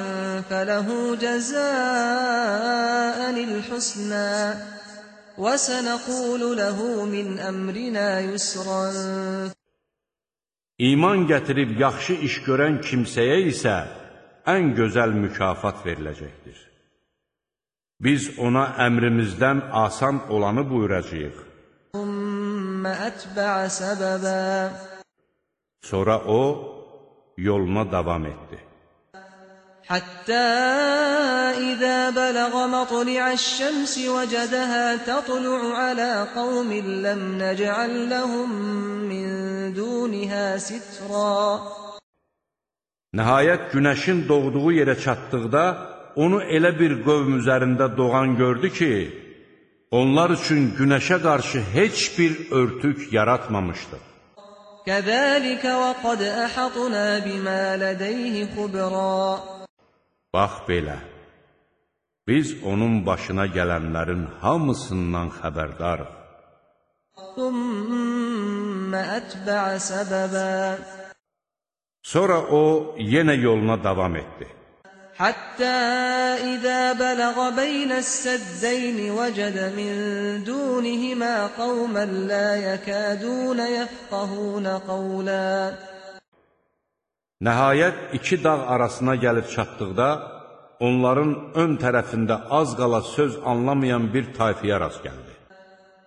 فَلَهُ جَزَاءً الْحُسْنَى وَسَنَقُولُ لَهُ مِنْ أَمْرِنَا يُسْرًا İman gətirib yaxşı iş görən kimsəyə isə ən gözəl mükafat veriləcəkdir. Biz ona əmrimizdən asan olanı buyuracağıq. ثم أتبع سببا Sonra o yoluna davam etdi. حتى إذا بلغ مطلع الشمس وجدها تطلع على قوم لم نجعل لهم من دونها سترا Nəhayət günəşin doğduğu yerə çatdıqda onu elə bir qövm üzərində doğan gördü ki, onlar üçün günəşə qarşı heç bir örtük yaratmamışdır. Kəzəlikə və qad əhatna bimə lədəyhi xubra. Bax belə, biz onun başına gələnlərin hamısından xəbərdarıq. Thumma ətbəə səbəbə. Sonra o yenə yoluna davam etdi. حتى إذا بلغ بين السدين وجد من دونهما قوما لا يكادون يفقهون قولا Nəhayət iki dağ arasına gəlib çatdıqda, onların ön tərəfində az qala söz anlamayan bir tayfiyə rast gəldi.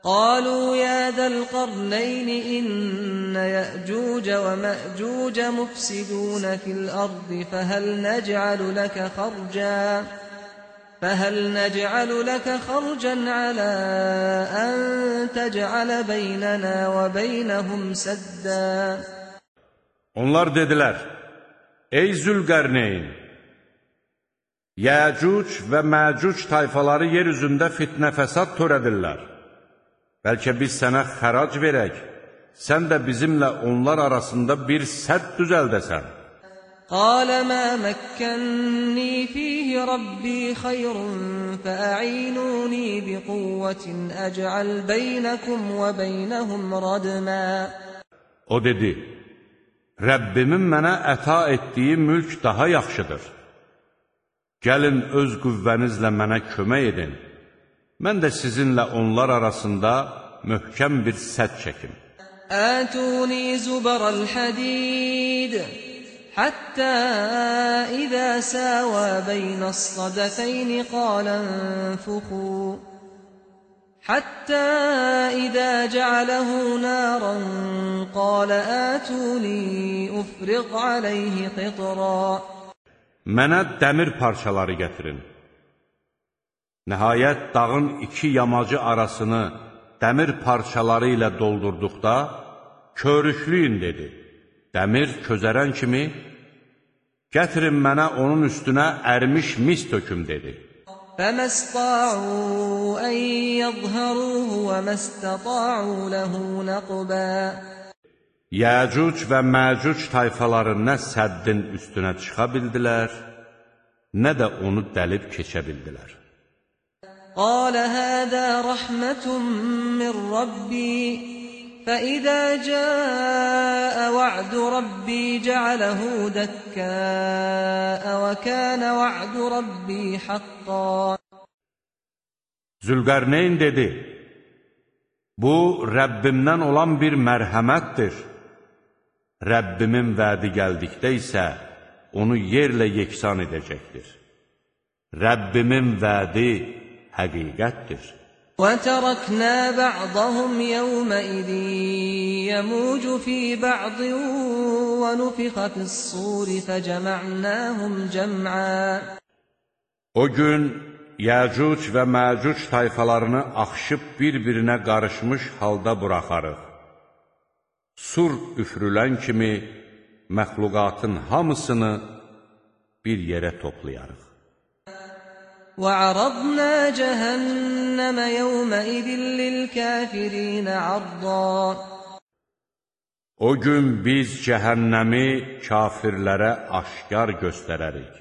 قالوا يا ذا القرنين إن يأجوج ومأجوج مفسدون في الأرض فهل نجعل لك خرجا فهل نجعل لك خرجا على أن تجعل بيننا وبينهم سدا Onlar dedilər, Ey Zülqərneyn! Yəcuc və Məcuc tayfaları yer üzündə fitnə fəsad törədirlər. Bəlkə biz sənə xərac verək, sən də bizimlə onlar arasında bir sədd düzəldəsən. Qalə mə məkkənni fihi rabbi xayrun fəəinuni bi quvvətin əcəl beynəkum və beynəhum radmə. O dedi, Rəbbimin mənə əta etdiyi mülk daha yaxşıdır. Gəlin öz qüvvənizlə mənə kömək edin Mən də sizinlə onlar arasında möhkəm bir sədd çəkim. آتوني زبر الحديد حتى إذا ساوى بين الصدفين قال انفخوا حتى إذا جعله نارا قال آتوني أفرغ عليه قطرا Mənə dəmir parçaları gətirin. Nəhayət dağın iki yamacı arasını dəmir parçaları ilə doldurduqda, körükləyin dedi. Dəmir közərən kimi, gətirin mənə onun üstünə ərmiş mis töküm dedi. فما استطاعوا أن يظهروه وما استطاعوا له نقبا Yəcuc və Məcuc tayfaları nə səddin üstünə çıxa bildilər, nə də onu dəlib keçə bildilər. قال هذا رحمة من ربي فإذا جاء وعد ربي جعله دكاء وكان وعد ربي حقا Zülqərneyn dedi, Bu, Rəbbimdən olan bir mərhəmətdir. Rəbbimin vədi gəldikdə isə onu yerlə yeksan edəcəkdir. Rəbbimin vədi həqiqətdir. وتركنا بعضهم يومئذ يموج في بعض ونفخ في الصور فجمعناهم جمعا O gün Yəcuc və Məcuc tayfalarını axışıb bir-birinə qarışmış halda buraxarıq. Sur üfrülən kimi məxluqatın hamısını bir yerə toplayarıq. وعرضنا جهنم يومئذ للكافرين عرضا O gün biz cəhənnəmi kafirlərə aşkar göstərərik.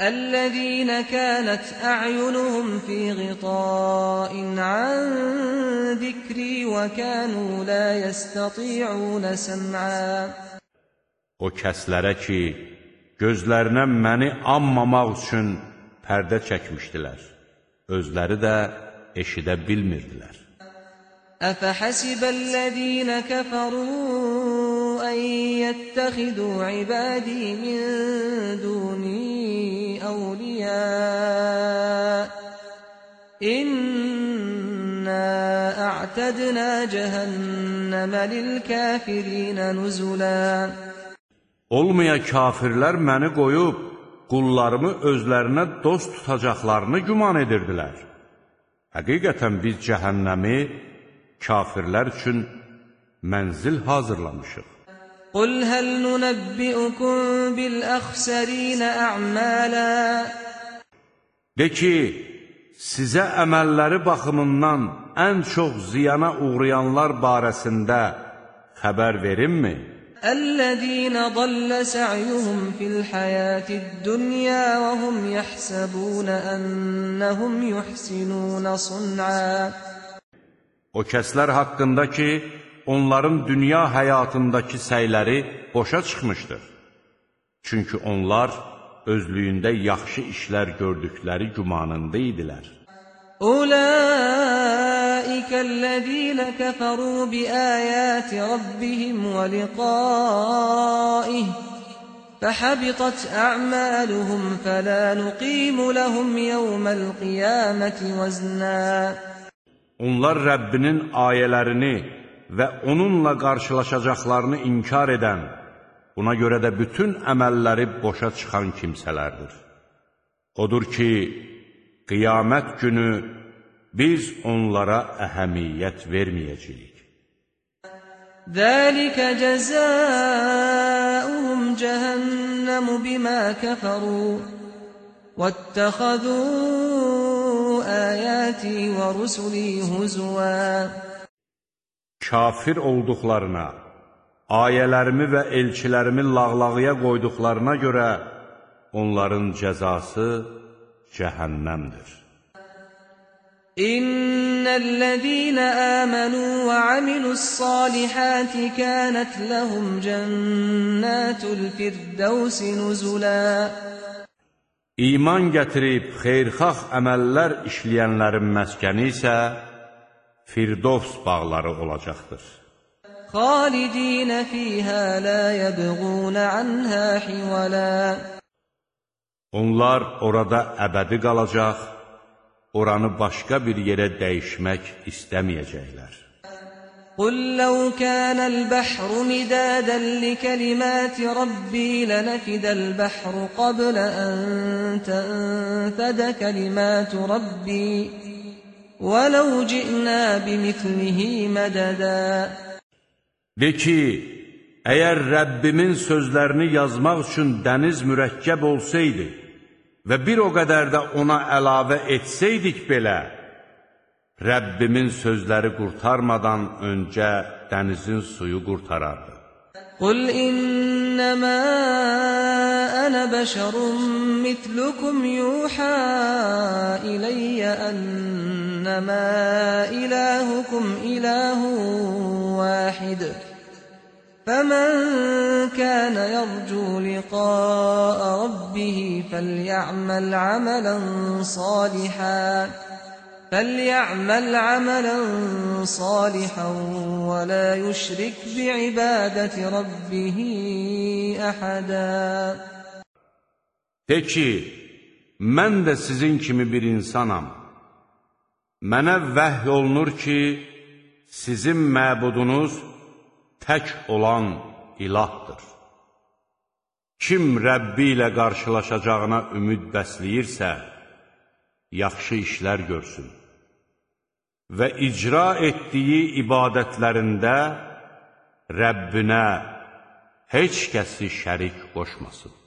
الذين كانت أعينهم في غطاء عن ذكري وكانوا لا يستطيعون سمعا O kəslərə ki, gözlərinə məni anmamaq üçün pərdə çəkmişdilər. Özləri də eşidə bilmirdilər. Əfəhəsibəl-ləzīnə kəfəru ən yəttəxidu ibadi min duni əvliyə İnna a'tadna cəhənnəmə lil-kəfirinə nüzulə Olmaya kafirlər məni qoyub, qullarımı özlərinə dost tutacaqlarını güman edirdilər. Həqiqətən biz cəhənnəmi kafirlər üçün mənzil hazırlamışıq. Qul həl nunəbbi'ukum bil əxsərinə ə'mələ De ki, sizə əməlləri baxımından ən çox ziyana uğrayanlar barəsində xəbər verinmi? mi? الذين ضل سعيهم في الحياة الدنيا وهم يحسبون أنهم يحسنون صنعا O kəslər haqqında ki, onların dünya həyatındakı səyləri boşa çıxmışdır. Çünki onlar özlüyündə yaxşı işlər gördükləri gümanında idilər. Ulaa أولئك الذين كفروا بآيات ربهم ولقائه فحبطت أعمالهم فلا نقيم لهم يوم القيامة وزنا Onlar Rəbbinin ayələrini və onunla qarşılaşacaqlarını inkar edən, buna görə də bütün əməlləri boşa çıxan kimsələrdir. Odur ki, qiyamət günü biz onlara əhəmiyyət verməyəcəyik. Zəlikə cəzəuhum cəhənnəmu bimə kəfəru vəttəxəzû əyəti və rusulî huzvə Kafir olduqlarına, ayələrimi və elçilərimi lağlağıya qoyduqlarına görə onların cəzası cəhənnəmdir. إن الذين آمنوا وعملوا الصالحات كانت لهم جنات الفردوس نزلا İman gətirib xeyirxax əməllər işləyənlərin məskəni isə Firdovs bağları olacaqdır. خالدين فيها لا يبغون عنها حولا Onlar orada əbədi qalacaq, oranı başqa bir yerə dəyişmək istəməyəcəklər. قل لو كان البحر مدادا لكلمات ربي لنفد البحر قبل أن تنفد كلمات ربي ولو جئنا بمثله مددا De ki, əgər Rəbbimin sözlərini yazmaq üçün dəniz mürəkkəb olsaydı və bir o qədər də ona əlavə etsəydik belə, Rəbbimin sözləri qurtarmadan öncə dənizin suyu qurtarardı. Qul innəmə ənə bəşərun mitlukum yuhə iləyyə ənnəmə iləhukum iləhun vəxidir. فمن كان يرجو لقاء ربه فليعمل عملا صالحا فليعمل عملا صالحا ولا يشرك بعبادة ربه أحدا De ki, mən də sizin kimi bir insanam. Mənə vəhy olunur ki, sizin məbudunuz tək olan ilahdır. Kim Rəbbi ilə qarşılaşacağına ümid bəsləyirsə, yaxşı işlər görsün və icra etdiyi ibadətlərində Rəbbinə heç kəsi şərik qoşmasın.